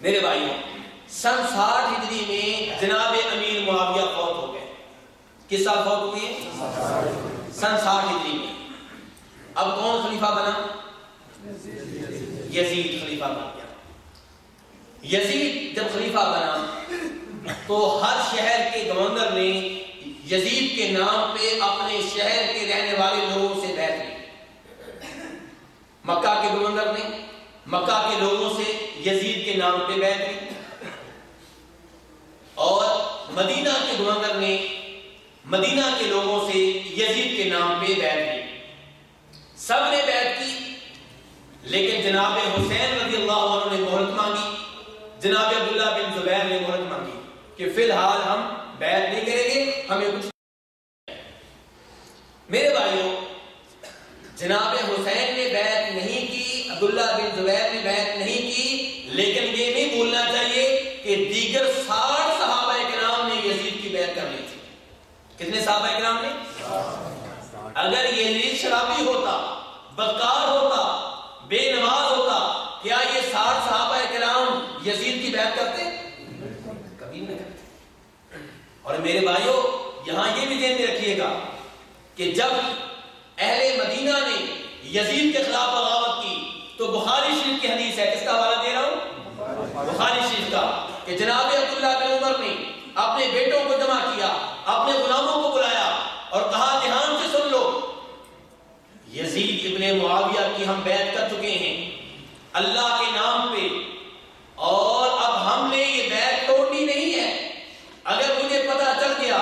میرے بھائیوں سن ساٹھ ہجری میں جناب امیر معاویہ فوت ہو گئے۔ کس سال فوت ہوئے سن ساٹھ ہجری میں۔ اب کون خلیفہ بنا؟ یزید خلیفہ بن گیا۔ یزید جب خلیفہ بنا، تو ہر شہر کے گورنر نے یزید کے نام پہ اپنے شہر کے رہنے والے لوگوں سے بیعت لی مکہ کے گورنر نے مکہ کے لوگوں سے یزید کے نام پہ بیعت لی اور مدینہ کے گورنر نے مدینہ کے لوگوں سے یزید کے نام پہ بیعت لی سب نے بیعت کی، لیکن جناب حسین رضی اللہ عنہ نے مہلت مانگی۔ جناب عبداللہ بن زبیر نے مہلت مانگی کہ فی الحال ہم بیعت نہیں کریں گے، ہمیں کچھ میرے بھائیوں جناب حسین نے بیعت نہیں کی عبداللہ بن زبیر نے بیعت نہیں کی لیکن یہ نہیں بھولنا چاہیے کہ دیگر ساٹھ صحابہ کرام نے یزید کی بیعت کر لی تھی کتنے صحابہ کرام نے؟ اگر یزید شرابی ہوتا، بدکار ہوتا، بے نماز ہوتا، کیا یہ ساٹھ صحابہ کرام یزید کی بیعت کرتے؟ کبھی نہیں کرتے۔ اور میرے بھائیوں یہاں یہ بھی ذہن میں رکھیے گا کہ جب اہل مدینہ نے یزید کے خلاف بغاوت کی، تو بخاری شریف کی حدیث ہے، کس کا حوالہ دے رہا ہوں؟ بخاری شریف کا، کہ جناب عبداللہ بن عمر نے اپنے بیٹوں کو جمع کیا، اپنے غلاموں کو بلایا اور کہا، دھیان سے سن لو۔ یزید ابن معاویہ کی ہم بیعت کر چکے ہیں۔ اللہ کے نام پہ۔ اور اب ہم نے یہ بیعت توڑنی نہیں ہے۔ اگر مجھے پتا چل گیا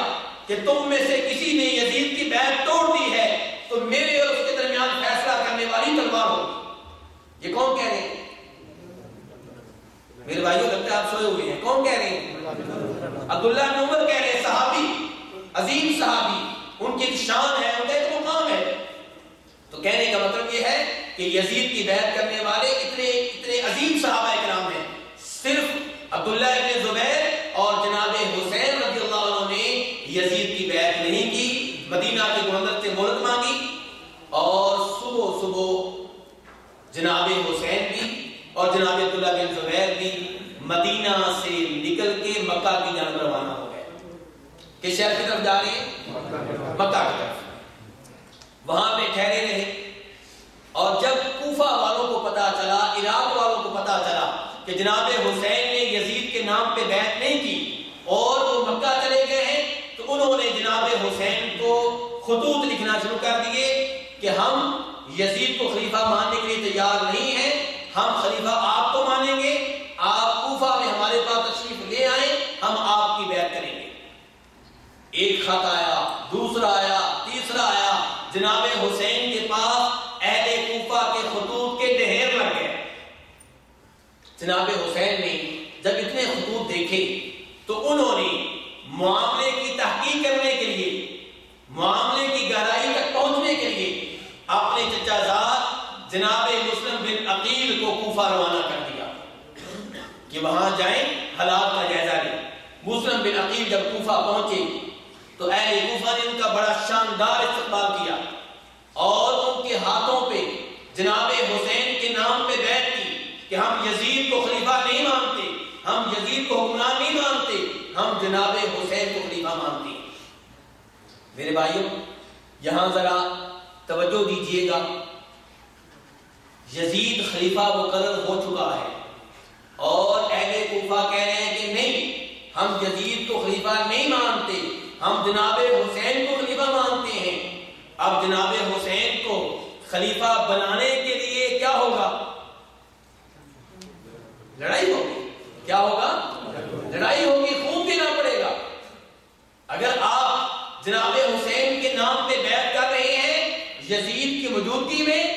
کہ تم میں سے کسی نے یزید کی بیعت توڑ دی ہے، تو میرے اور اس کے درمیان فیصلہ کرنے والی تلوار ہوگی۔ یہ کون کہہ رہے ہیں؟ میرے بھائیوں لگتا ہے آپ سوئے ہوئے ہیں۔ کون کہہ رہے ہیں؟ عبداللہ بن عمر کہہ رہے ہیں، صحابی، عظیم صحابی، ان کی ایک شان ہے، ان کا ایک مقام ہے۔ تو کہنے کا مطلب یہ ہے کہ یزید کی بیعت کرنے والے اتنے اتنے عظیم صحابہ کرام ہیں۔ صرف عبداللہ ابن زبیر اور جناب حسین رضی اللہ عنہ نے یزید کی بیعت نہیں کی مدینہ کے گورنر سے مہلت مانگی اور صبح صبح جناب حسین بھی اور جناب عبداللہ بن زبیر بھی مدینہ سے نکل کے مکہ کی جانب روانہ ہو گئے کس شہر کی طرف جا رہے ہیں مکہ کی طرف۔ وہاں پہ ٹھہرے رہے۔ اور جب کوفہ والوں کو پتا چلا، عراق والوں کو پتا چلا کہ جناب حسین نے یزید کے نام پہ بیعت نہیں کی اور وہ مکہ چلے گئے ہیں، تو انہوں نے جناب حسین کو خطوط لکھنا شروع کر دیے کہ ہم یزید کو خلیفہ ماننے کے لیے تیار نہیں ہیں ہم خلیفہ آپ کو مانیں گے آپ کوفہ میں ہمارے پاس تشریف لے آئیں ہم آپ کی بیعت کریں گے ایک خط آیا، دوسرا آیا، تیسرا آیا۔ جناب حسین کے پاس اہل کوفہ کے خطوط کے ڈھیر لگ گئے۔ جناب حسین نے جب اتنے خطوط دیکھے تو انہوں نے معاملے کی تحقیق کرنے کے لیے، معاملے کی گہرائی تک پہنچنے کے لیے اپنے چچا زاد جناب مسلم بن عقیل کو کوفہ روانہ کر دیا کہ وہاں جائیں حالات کا جائزہ لیں۔ مسلم بن عقیل جب کوفہ پہنچے تو اہل کوفہ نے ان کا بڑا شاندار استقبال کیا اور ان کے ہاتھوں پہ جناب حسین کے نام پہ بیعت کی کہ ہم یزید کو خلیفہ نہیں مانتے، ہم یزید کو حکمران نہیں مانتے، ہم جناب حسین کو خلیفہ مانتے ہیں۔ میرے بھائیوں، یہاں ذرا توجہ دیجیے گا۔ یزید خلیفہ مقرر ہو چکا ہے اور اہل کوفہ کہہ رہے ہیں کہ نہیں، ہم یزید کو خلیفہ نہیں ہم جناب حسین کو خلیفہ مانتے ہیں۔ اب جناب حسین کو خلیفہ بنانے کے لیے کیا ہوگا؟ لڑائی ہوگی۔ کیا ہوگا؟ لڑائی ہوگی، خون پینا پڑے گا۔ اگر آپ جناب حسین کے نام پہ بیعت کر رہے ہیں، یزید کی موجودگی میں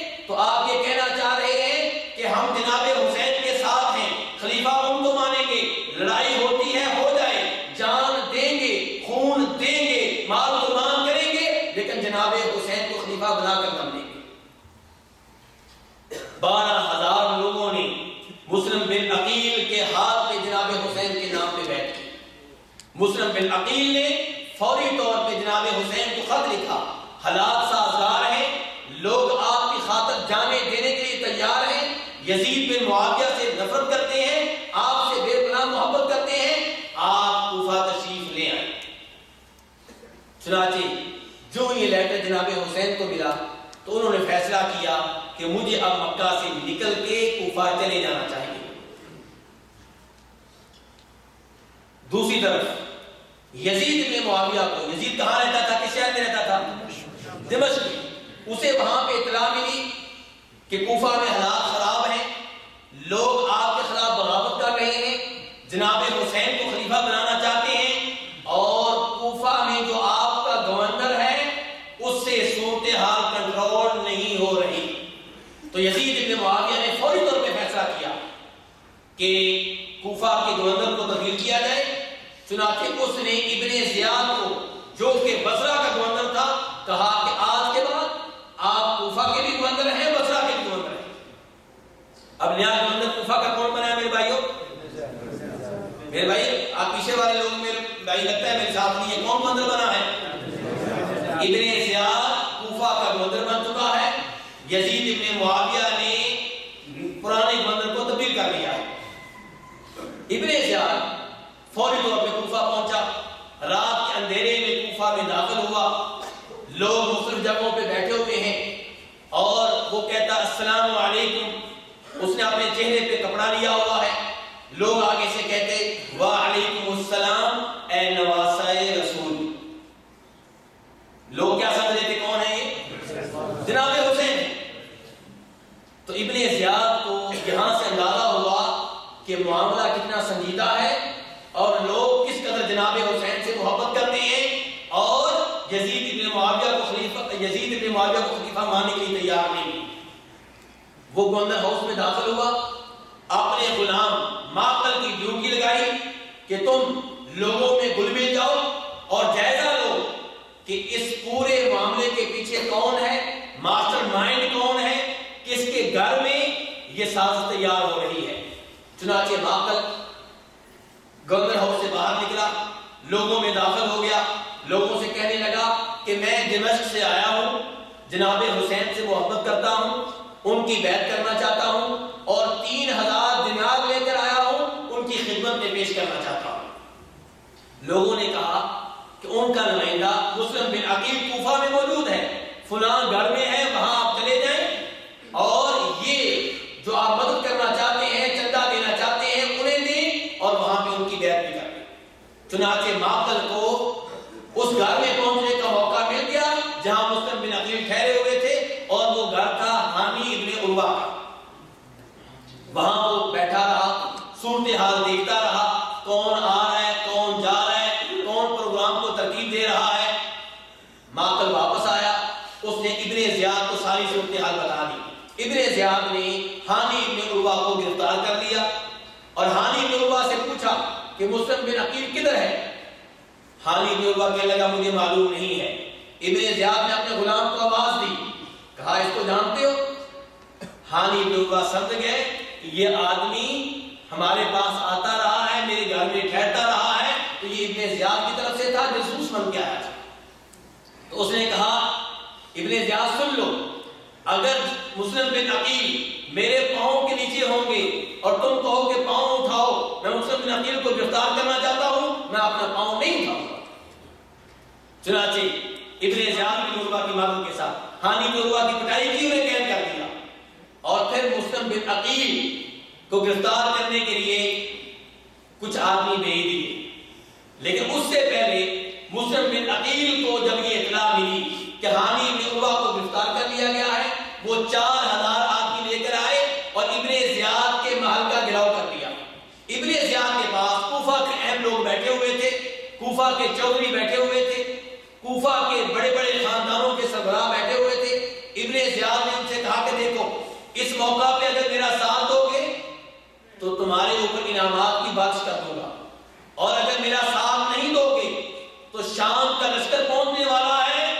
معاویہ سے نفرت کرتے ہیں، آپ سے بے پناہ محبت کرتے ہیں، آپ کوفہ تشریف لے آئے۔ چنانچہ جو یہ لیٹر جناب حسین کو ملا، تو انہوں نے فیصلہ کیا کہ مجھے اب مکہ سے نکل کے کوفہ چلے جانا چاہیے۔ دوسری طرف، یزید نے معاویہ کو، یزید کہاں رہتا تھا؟ کس شہر میں رہتا تھا؟ دمشق اسے وہاں پہ اطلاع ملی کہ کوفہ میں حالات خراب ہے لوگ آپ کے خلاف بغاوت کر رہے ہیں، جناب حسین کو خلیفہ بنانا چاہتے ہیں، اور کوفہ میں جو آپ کا گورنر ہے، اس سے صورتحال کنٹرول نہیں ہو رہی۔ تو یزید ابن معاویہ نے فوری طور پہ فیصلہ کیا کہ کوفہ کے گورنر کو تبدیل کیا جائے۔ چنانچہ اس نے ابن زیاد کو، جو کہ بسرا کا گورنر تھا، کہا کہ آج کے بعد آپ کوفہ کے بھی گورنر ہیں بسرا کے بھی گورنر ہیں۔ اب نیا گورنر کوفہ کا کون بنا ہے میرے بھائیوں میرے بھائی آپ پیچھے والے لوگ میرے بھائی ساتھ نہیں ہے، کون گورنر بنا ہے؟ ابن زیاد کوفہ کا گورنر بن چکا ہے۔ یزید ابن معاویہ نے پرانے گورنر کو تبدیل کر دیا ابن زیاد فوری طور پہ کوفہ پہنچا۔ رات کے اندھیرے میں کوفہ میں داخل ہوا۔ لوگ مختلف جگہوں پہ بیٹھے ہوئے ہیں اور وہ کہتا، السلام علیکم۔ اس نے اپنے چہرے پہ کپڑا لیا ہوا ہے۔ لوگ آگے سے کہتے وعلیکم السلام اے نواسہ رسول لوگ کیا سمجھ تھے کون ہے یہ جناب حسین تو ابن زیاد کو یہاں سے اندازہ ہوا کہ معاملہ کتنا سنجیدہ ہے اور لوگ کس قدر جناب حسین سے محبت کرتے ہیں اور یزید ابن معاویہ کو خلیفہ یزید ابن معاویہ کو خلیفہ ماننے کے لیے تیار نہیں وہ گورنر ہاؤس میں داخل ہوا، اپنے غلام ماقل کی ڈیوٹی لگائی کہ تم لوگوں میں گل مل جاؤ اور جائزہ لو کہ اس پورے معاملے کے پیچھے کون ہے، ماسٹر مائنڈ کون ہے، کس کے گھر میں یہ سازش تیار ہو رہی ہے۔ چنانچہ ماقل گورنر ہاؤس سے باہر نکلا، لوگوں میں داخل ہو گیا، لوگوں سے کہنے لگا کہ میں دمشق سے آیا ہوں، جناب حسین سے محبت کرتا ہوں ان کی بیعت کرنا چاہتا ہوں اور تین ہزار دماغ لے کر آیا ہوں، ان کی خدمت میں پیش کرنا چاہتا ہوں۔ لوگوں نے کہا کہ ان کا نمائندہ مسلم بن عقیل کوفہ میں موجود ہے، فلان گھر میں ہے، وہاں آپ چلے جائیں۔ اور یہ جو آپ مدد کرنا چاہتے ہیں، چندہ دینا چاہتے ہیں، انہیں دیں اور وہاں پہ ان کی بیعت بھی کریں چنانچہ ماقل کو اس گھر میں پہنچنے کا موقع مل گیا جہاں مسلم بن عقیل ٹھہرے ہوئے تھے اور وہ گھر تھا حامی ابن عروہ کا وہاں وہ بیٹھا رہا صورتحال دیکھتا رہا کون آ رہا ہے کون جا رہا ہے کون پروگرام کو ترتیب دے رہا ہے ماقل واپس آیا اس نے ابن زیاد کو ساری صورتحال بتا دی ابن زیاد نے حانی ابن عروہ کو گرفتار کر لیا اور حانی ابن عروہ سے پوچھا کہ مسلم کدھر ہے؟ حانی ابن عروہ کہنے لگا، مجھے معلوم نہیں ہے۔ ابن زیاد نے اپنے غلام کو آواز دی، کہا، اس کو جانتے ہو؟ حانی ابن عروہ سمجھ گئے کہ یہ آدمی ہمارے پاس آتا رہا ہے، میرے گھر میں ٹھہرتا رہا ہے۔ تو یہ ابن زیاد کی طرف سے تھا جسوس بن کے آیا تو اس نے کہا، ابن زیاد، سن لو، اگر مسلم بن عقیل میرے پاؤں کے نیچے ہوں گے اور تم کہو کہ پاؤں اٹھاؤ، میں مسلم بن عقیل کو گرفتار کرنا چاہتا ہوں، میں اپنا پاؤں نہیں اٹھاؤں گا۔ چنانچہ ابن زیاد کی عروہ کی مالوں کے ساتھ ہانی کی عروہ کی پٹائی کی انہیں قید کر دیا۔ اور پھر مسلم بن عقیل کو گرفتار کرنے کے لیے کچھ آدمی بھیج دیے۔ لیکن اس سے پہلے مسلم بن عقیل کو جب یہ اطلاع ملی کہ ہانی بن عروہ کو گرفتار کر لیا گیا ہے وہ چار ہزار آدمی لے کر آئے اور ابن زیاد کے محل کا گراؤ کر دیا ابن زیاد کے پاس کوفہ کے اہم لوگ بیٹھے ہوئے تھے کوفہ کے چودھری بیٹھے ہوئے تھے، کوفہ کے بڑے بڑے خاندانوں کے سربراہ بیٹھے ہوئے تھے۔ ابن زیاد نے ان سے کہا کہ دیکھو، اس موقع پہ اگر میرا ساتھ دو گے تو تمہارے اوپر انعامات کی بخش کر دوں گا۔ اور اگر میرا ساتھ نہیں دو گے تو شام کا لشکر پہنچنے والا ہے،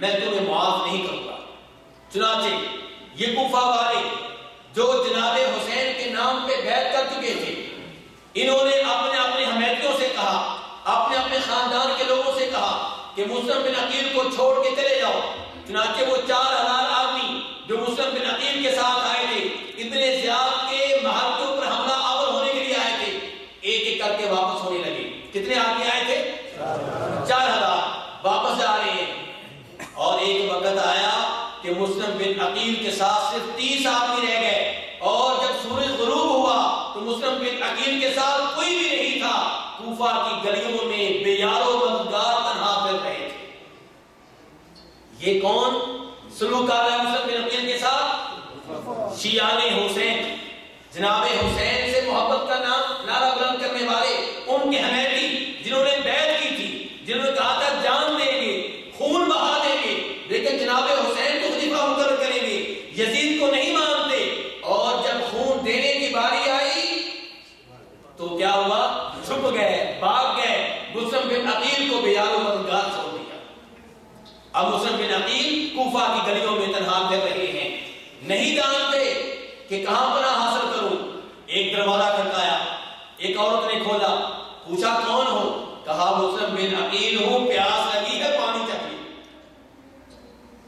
میں تمہیں معاف نہیں کروں گا۔ چنانچہ، یہ کوفہ والے جو جناب حسین کے نام پہ بیعت کر چکے تھے، انہوں نے اپنے اپنے حمیتیوں سے کہا اپنے اپنے خاندان کے لوگوں سے کہا کہ مسلم بن عقیل کو چھوڑ کے چلے جاؤ، چنانچہ وہ چار ہزار آدمی جو مسلم بن عقیل کے ساتھ آئے تھے اتنے زیاد کے محل کے اوپر حملہ آور ہونے کے لیے آئے تھے ایک ایک کر کے واپس ہونے لگے کتنے آدمی آئے تھے چار ہزار واپس جا رہے ہیں اور ایک وقت آیا ساتھ صرف تیس آدمی رہ گئے اور جب سورج غروب ہوا تو مسلم بن عقیل کے ساتھ کوئی بھی نہیں تھا کوفہ کی گلیوں میں بے یارو مددگار تنہا پھر رہے تھے یہ کون؟ سلوک کر رہا ہے مسلم بن عقیل کے ساتھ؟ شیعان حسین، جناب حسین سے محبت کا نام نعرہ بلند کرنے والے ان کے حمیتی جنہوں نے بیعت کی تھی جنہوں نے کہا تھا جان دیں گے خون بہا دیں گے لیکن جناب حسین کو خلیفہ مقرر کریں گے یزید کو نہیں مانتے اور جب خون دینے کی باری آئی تو کیا ہوا چھپ گئے بھاگ گئے مسلم بن عقیل کو بیار و مددگار چھوڑ دیا اب مسلم بن عقیل کوفہ کی گلیوں میں تنہا کر رہے ہیں نہیں جانتے کہ کہاں پناہ حاصل کروں ایک دروازہ کھڑکایا ایک عورت نے کھولا پوچھا کون ہو کہا مسلم بن عقیل ہوں پیاس لگی ہے پانی چاہیے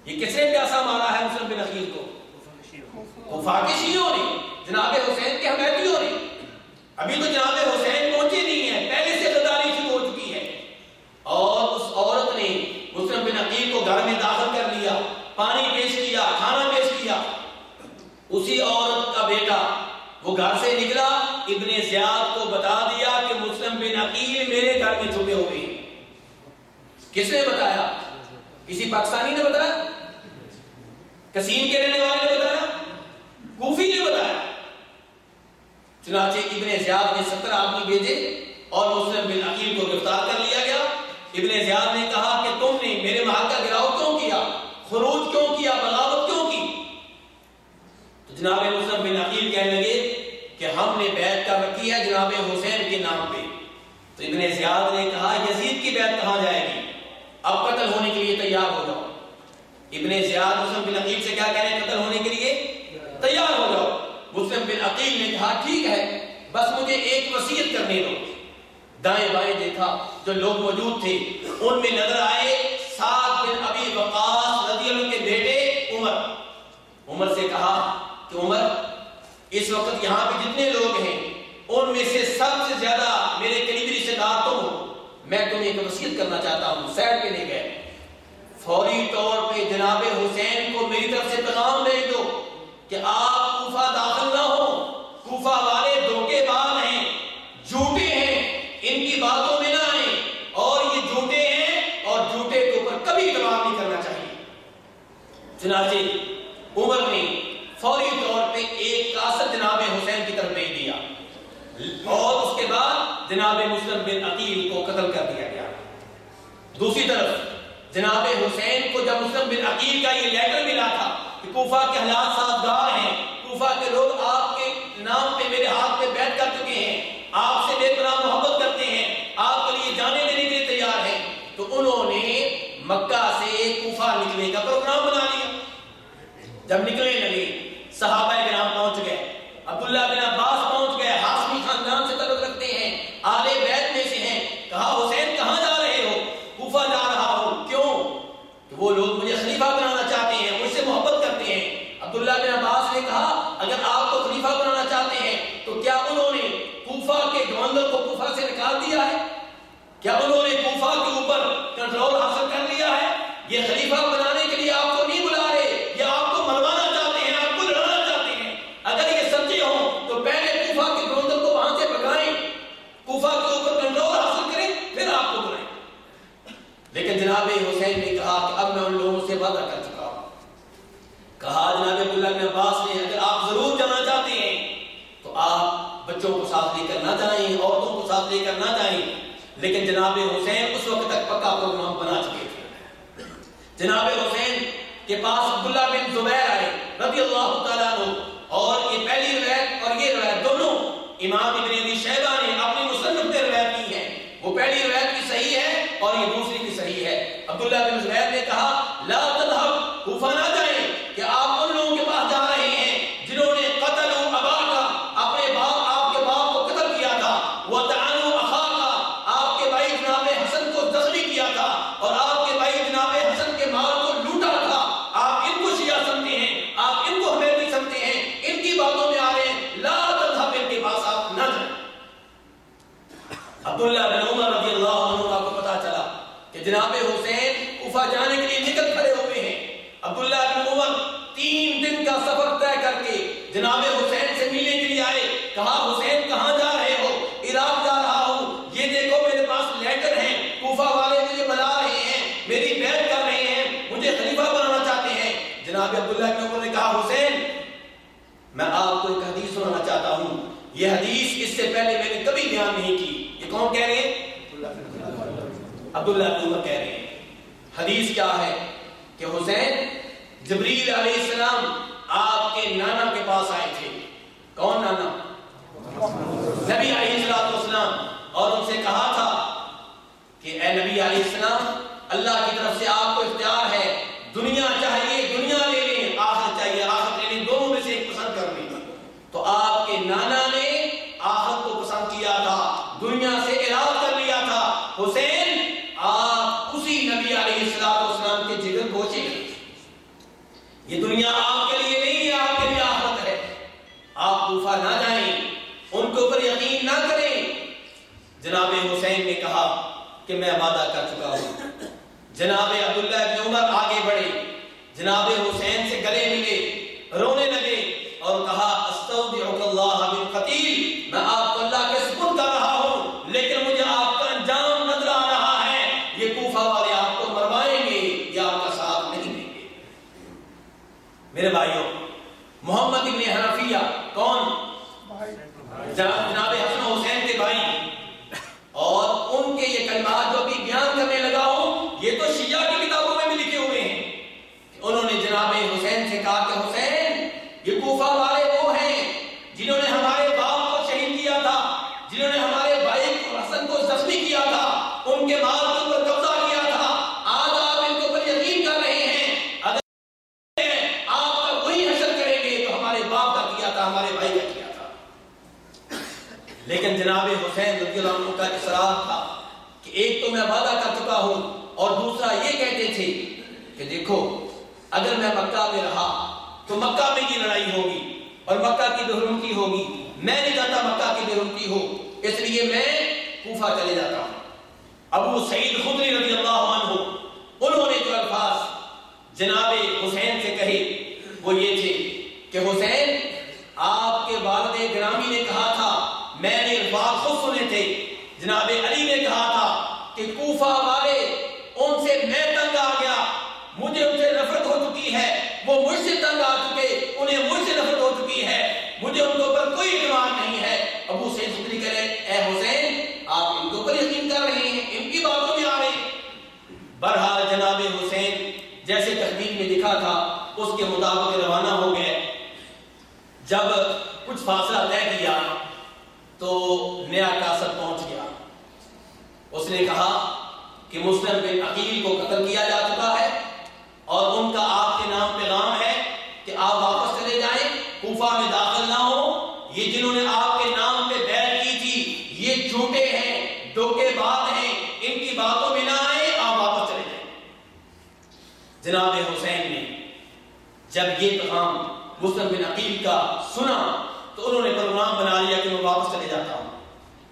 یہ کس نے پیاسا مارا ہے مسلم بن عقیل کو کوفہ کے شیعوں نے جناب حسین کے حمیتیوں نے ابھی تو جناب حسین پہنچے نہیں ہیں، پہلے سے غداری شروع ہو چکی ہے۔ اور اس عورت نے مسلم بن عقیل کو گھر میں داخل کر لیا، پانی پیش کیا، کھانا پیش کیا۔ اسی عورت کا بیٹا وہ گھر سے نکلا، ابن زیاد کو بتا دیا کہ مسلم بن عقیل میرے گھر میں چھپے ہوئے ہیں کس نے بتایا؟ کسی پاکستانی نے بتایا؟ کسیم کے رہنے والے نے بتایا؟ کوفی نے بتایا۔ چنانچہ ابن زیاد نے ستر آدمی بھیجے اور مسلم بن عقیل کو گرفتار کر لیا گیا۔ ابن زیاد نے کہا کہ تم نے میرے محل کا گراؤ کیوں کیا؟ خروج کیوں کیا؟ بغاوت کیوں کی؟ تو جناب مسلم بن عقیل کہنے لگے کہ ہم نے بیعت کر رکھی ہے جناب حسین کے نام پہ۔ تو ابن زیاد نے کہا، یزید کی بیعت کہاں جائے گی؟ اب قتل ہونے کے لیے تیار ہو جاؤ۔ ابن زیاد مسلم بن عقیل سے کیا کہہ رہے ہیں قتل ہونے کے لیے؟ تیار ہو جاؤ۔ مسلم بن عقیل نے کہا، ٹھیک ہے، بس مجھے ایک وصیت کرنے دو۔ دائیں بائیں دیکھا، جو لوگ موجود تھے، ان میں نظر آئے سات بن ابی وقاص رضی اللہ کے بیٹے عمر۔ عمر سے کہا کہ، عمر، اس وقت یہاں پہ جتنے لوگ ہیں، ان میں سے سب سے زیادہ میرے قریبی رشتے دار تم ہو میں تمہیں ایک وصیت کرنا چاہتا ہوں سیڈ پہ نہیں گئے۔ فوری طور پہ جناب حسین کو میری طرف سے پیغام دے دو۔ کہ آپ کوفہ داخل نہ ہو کوفہ والے دھوکے باز ہیں، جھوٹے ہیں، ان کی باتوں میں نہ آئیں۔ اور یہ جھوٹے ہیں اور جھوٹے کے اوپر کبھی اعتبار نہیں کرنا چاہیے۔ چنانچہ عمر نے فوری طور پہ ایک کاسر جناب حسین کی طرف بھیج دیا۔ اور اس کے بعد جناب مسلم بن عقیل کو قتل کر دیا گیا۔ دوسری طرف جناب حسین کو جب مسلم بن عقیل کا یہ لیٹر ملا تھا کہ کوفہ کے حالات سازگار ہیں۔ کوفہ کے لوگ آپ کے نام پہ میرے ہاتھ پہ بیٹھ کر چکے ہیں۔ آپ سے بے پناہ محبت کرتے ہیں۔ آپ کے لیے جانے دینے کے لیے تیار ہیں۔ تو انہوں نے مکہ سے کوفہ نکلنے کا پروگرام بنا لیا۔ جب نکلنے لگے، صحابہ کرام پہنچ گئے عبداللہ بن عباس پہنچ گئے ہاشمی خاندان سے تعلق رکھتے ہیں آل بیت میں سے ہیں کہا حسین کہاں جا رہے ہو کوفہ جا رہا ہو کیوں کہ وہ لوگ مجھے خلیفہ بنانا چاہتے ہیں مجھ سے محبت کرتے ہیں عبداللہ بن عباس نے کہا اگر آپ کو خلیفہ بنانا چاہتے ہیں تو کیا انہوں نے کوفہ کے گورنر کو کوفہ سے نکال دیا ہے کیا انہوں نے کوفہ کے اوپر کنٹرول حاصل کر لیا ہے یہ خلیفہ بنانے کے لیے آپ کو نہیں بلا رہے یا آپ کو مروانا چاہتے ہیں آپ کو لڑانا چاہتے ہیں اگر یہ سچے ہوں تو پہلے کوفہ کے گورنر کو وہاں سے بگائیں کوفہ کے اوپر کنٹرول حاصل کریں پھر آپ کو بلائیں لیکن جناب حسین نے کہا کہ اب میں ان لوگوں سے وعدہ کر چکا ہوں کہا جناب عبداللہ بن عباس نے اگر آپ ضرور جانا چاہتے ہیں تو آپ بچوں کو ساتھ لے کر نہ جائیں، عورتوں کو ساتھ لے کر نہ جائیں۔ لیکن جناب حسین اس وقت تک پکا پروگرام بنا چکے تھے۔ جناب حسین کے پاس عبداللہ بن زبیر آئے، رضی اللہ تعالیٰ عنہ، اور یہ پہلی روایت اور یہ روایت دونوں امام ابن ابی شیبہ نے اپنی مصنف میں روایت کی ہے۔ وہ پہلی روایت کی صحیح ہے اور یہ دوسری کی صحیح ہے۔ عبداللہ بن زبیر نے کہا لا تذهب کوفہ نہ جائیں کہ آپ ان لوگوں کے پاس جا رہے ہیں جنہوں نے قتل ابا کا اپنے باپ آپ کے باپ کو قتل کیا تھا وہ تعانو اخا کا آپ کے بھائی جناب حسن کو زخمی کیا تھا اور آپ کے بھائی جناب حسن کے مال کو لوٹا تھا آپ ان کو شیعہ سمجھتے ہیں آپ ان کو حمیدی سمجھتے ہیں ان کی باتوں میں آ رہے ہیں لا تذهب ان کے پاس آپ نہ جائیں عبداللہ بن عمر رضی اللہ عنہ کو پتا چلا کہ جناب حسین کوفہ جانے کے لیے نکل کھڑے ہوئے ہیں۔ عبداللہ بن عمر تین دن کا سفر طے کر کے جناب حسین سے ملنے کے لیے آئے۔ کہا، حسین، کہاں جا رہے ہو؟ عراق جا رہا ہوں۔ یہ دیکھو، میرے پاس لیٹر ہیں۔ کوفہ والے مجھے بلا رہے ہیں۔ میری بیعت کر رہے ہیں۔ مجھے خلیفہ بنانا چاہتے ہیں۔ جناب عبداللہ کے عمر نے کہا، حسین، میں آپ کو ایک حدیث سنانا چاہتا ہوں۔ یہ حدیث اس سے پہلے میں نے کبھی بیان نہیں کی۔ یہ کون کہہ رہے ہیں؟ عبداللہ عبداللہ کہہ رہے ہیں۔ حدیث کیا ہے کہ حسین جبریل علیہ السلام آپ کے نانا کے پاس آئے تھے۔ کون نانا؟ نبی علیہ السلام اور ان سے کہا تھا کہ اے نبی علیہ السلام، اللہ کی طرف سے آپ کو اختیار ہے دنیا چاہیے دنیا لے لیں آخر چاہیے آخر لے لیں دونوں میں سے ایک پسند کر لیں تو آپ کے نانا نے آخر کو پسند کیا تھا دنیا سے اراد کر لیا تھا حسین آپ اسی نبی علیہ السلام کے جگر پہنچے یہ دنیا آپ کے لیے نہیں ہے آپ کے لیے آخرت ہے آپ کوفہ نہ جائیں ان کے اوپر یقین نہ کریں جناب حسین نے کہا کہ میں وعدہ کر چکا ہوں جناب عبداللہ ابن عمر آگے بڑھے۔ جناب حسین سے گلے ملے رونے لگے اور کہا استودعک اللہ من قتیل میں آپ کو اللہ کے سپرد کر رہا ہوں لیکن مجھے آپ کا انجام نظر آ رہا ہے یہ کوفہ والے آپ کو مروائیں گے یا آپ کا ساتھ نہیں دیں گے میرے بھائیوں محمد ابن حنفیہ کون جناب حسن حسین کے بھائی اور ان کے یہ کلمات جو بھی بیان کرنے لگا ہوں یہ تو شیعہ کی کتابوں میں بھی لکھے ہوئے ہیں انہوں نے جناب حسین سے کہا کہ حسین یہ کوفہ والے وہ ہیں جنہوں نے ہمارے باپ کو شہید کیا تھا جنہوں نے ہمارے بھائی حسن کو زخمی کیا تھا ان کے مال کے اوپر قبضہ کیا تھا آج آپ ان کے اوپر یقین کر رہے ہیں اگر آپ کا وہی حشر کریں گے تو ہمارے باپ کا کیا تھا ہمارے بھائی کا کیا تھا لیکن جناب حسین رضی اللہ عنہ کا اصرار تھا کہ ایک تو میں وعدہ کر چکا ہوں اور دوسرا یہ کہتے تھے کہ دیکھو اگر میں مکہ میں رہا تو مکہ میں کی لڑائی ہوگی اور مکہ کی بہرمتی ہوگی میں نہیں چاہتا مکہ کی بہرمتی ہو اس لیے میں کوفہ چلے جاتا ہوں۔ ابو سعید خدری رضی اللہ عنہ، انہوں نے جو الفاظ جناب حسین سے کہے، وہ یہ تھے کہ حسین، آپ کے والد گرامی نے کہا تھا، میں نے الفاظ خود سنے تھے۔ جناب علی نے کہا تھا کہ کوفہ والے، ان سے میں تنگ آ گیا۔ مجھے ان سے نفرت ہو چکی ہے۔ وہ مجھ سے تنگ آ چکے، انہیں مجھ سے نفرت ہو چکی ہے مجھے ان کے اوپر کوئی اعتماد نہیں ہے ابو سید خدری کہہ رہے اے حسین آپ ان کے اوپر یقین کر رہے ہیں ان کی باتوں میں آ رہے ہیں بہرحال جناب حسین جیسے تحقیق میں لکھا تھا اس کے مطابق روانہ ہو گئے جب کچھ فاصلہ طے کیا تو نیا کاسر پہنچ گیا۔ اس نے کہا کہ مسلم بن عقیل کو قتل کیا جا چکا ہے اور ان کا آپ کے نام پیغام ہے کہ آپ واپس چلے جائیں، کوفہ میں داخل نہ ہو یہ جنہوں نے آپ کے نام پہ بیعت کی تھی، یہ جھوٹے ہیں دھوکے باز ہیں، ان کی باتوں میں نہ آئے آپ واپس چلے جائیں۔ جناب حسین نے جب یہ پیغام مسلم بن عقیل کا سنا تو انہوں نے پروگرام بنا لیا کہ میں واپس چلے جاتا ہوں۔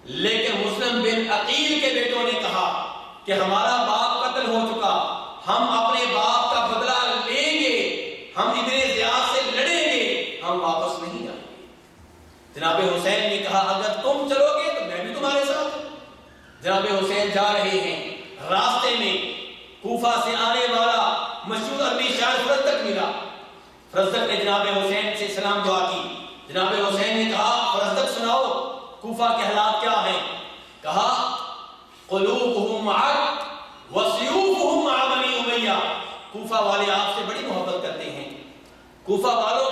لیکن مسلم بن عقیل کے بیٹوں نے کہا کہ ہمارا باپ قتل ہو چکا، ہم اپنے باپ کا بدلہ لیں گے، ہم ابن زیاد سے لڑیں گے، ہم واپس نہیں جائیں گے۔ جناب حسین نے کہا، اگر تم چلو گے تو میں بھی تمہارے ساتھ ہوں۔ جناب حسین جا رہے ہیں۔ راستے میں کوفہ سے آنے والا مشہور عربی شاعر فرزدق ملا۔ فرزدق نے جناب حسین سے سلام دعا کی۔ جناب حسین نے کہا فرزدق سناؤ، کوفہ کے حالات کیا ہیں؟ کہا، قلوبہم معک وسیوفہم مع بنی امیہ۔ کوفہ والے آپ سے بڑی محبت کرتے ہیں۔ کوفہ والوں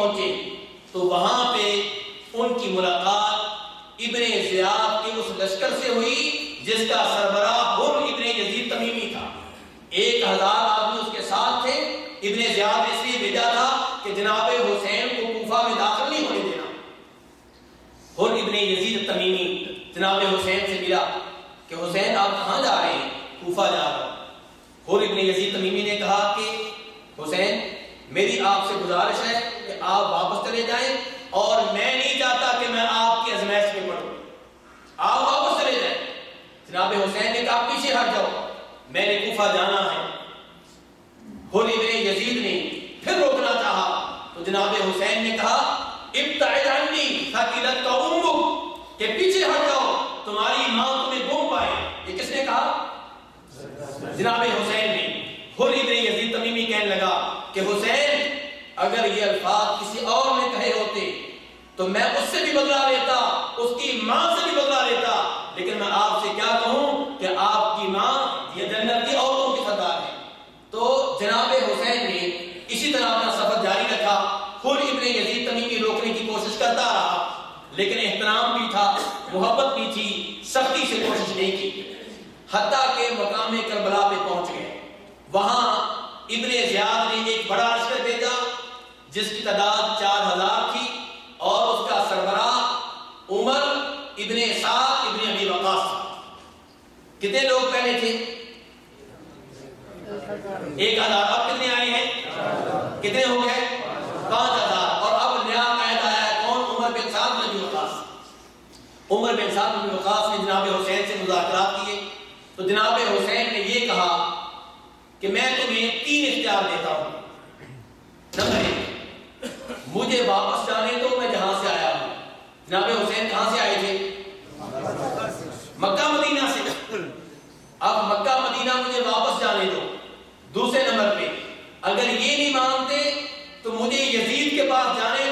پہنچے، تو وہاں پہ ان کی ملاقات ابن زیاد کے اس لشکر سے ہوئی، جس کا سربراہ ہم ابن یزید تمیمی تھا۔ ایک ہزار آدمی اس کے ساتھ تھے۔ ابن زیاد اس لیے بھیجا تھا کہ جناب حسین کو کوفہ میں داخل نہیں ہونے دینا۔ ہر ابن یزید تمیمی جناب حسین سے ملا کہ حسین آپ کہاں جا رہے ہیں؟ کوفہ جا رہا ہوں۔ ہر ابن یزید تمیمی نے کہا کہ حسین، میری آپ سے گزارش ہے کہ آپ واپس چلے جائیں اور میں نہیں چاہتا کہ میں آپ کی ازمائش میں پڑھوں آپ واپس چلے جائیں۔ جناب حسین نے کہا، پیچھے ہٹ جاؤ۔ میں نے کوفہ جانا ہے۔ ہولی ابن یزید نے پھر روکنا چاہا۔ تو جناب حسین نے کہا، ابتعد عنی ثقلت کا امک، کہ پیچھے ہٹ جاؤ، تمہاری ماں تمہیں گھوم پائے۔ یہ کس نے کہا؟ جناب حسین نے ہولی ابن یزید تمیمی کہنے لگا کہ حسین اگر یہ الفاظ کسی اور نے کہے ہوتے، تو میں اس سے بھی بدلا لیتا، اس کی ماں سے بھی بدلا لیتا۔ لیکن میں آپ سے کیا کہوں کہ آپ کی ماں یہ جنت کی عورتوں کی سردار ہے۔ تو جناب حسین نے اسی طرح اپنا سفر جاری رکھا۔ خود ابن یزید تمیمی روکنے کی کوشش کرتا رہا، لیکن احترام بھی تھا، محبت بھی تھی، سختی سے کوشش نہیں کی۔ حتیٰ کہ مقام کربلا پہ پہنچ گئے۔ وہاں ابن زیاد نے ایک بڑا لشکر بھیجا۔ جس کی تعداد چار ہزار تھی اور اس کا سربراہ عمر ابن سعد ابن ابی وقاص کتنے لوگ پہلے تھے؟ ایک ہزار۔ اب کتنے آئے ہیں؟ کتنے ہو گئے؟ پانچ ہزار۔ اور اب نیا قید آیا ہے کون؟ عمر بن سعد بن ابی وقاص۔ عمر بن سعد بن وقاص نے جناب حسین سے مذاکرات کیے۔ تو جناب حسین نے یہ کہا کہ میں تمہیں تین اختیار دیتا ہوں۔ نمبر ایک مجھے واپس جانے دو، میں جہاں سے آیا ہوں۔ جناب حسین، کہاں سے آئے تھے؟ مکہ مدینہ سے۔ اب مکہ مدینہ مجھے واپس جانے دو۔ دوسرے نمبر پہ، اگر یہ نہیں مانتے تو مجھے یزید کے پاس جانے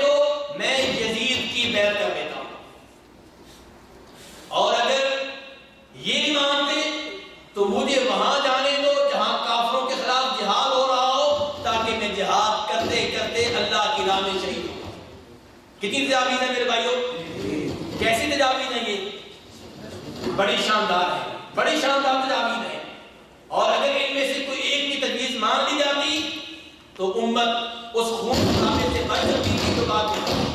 کتنی تجاویز ہے میرے بھائیوں کیسی تجاویز ہیں یہ؟ بڑی شاندار ہے بڑی شاندار تجاویز ہے اور اگر ان میں سے کوئی ایک کی تجویز مان لی جاتی، تو امت اس خون سے بچ سکتی تھی، تو بات نہیں۔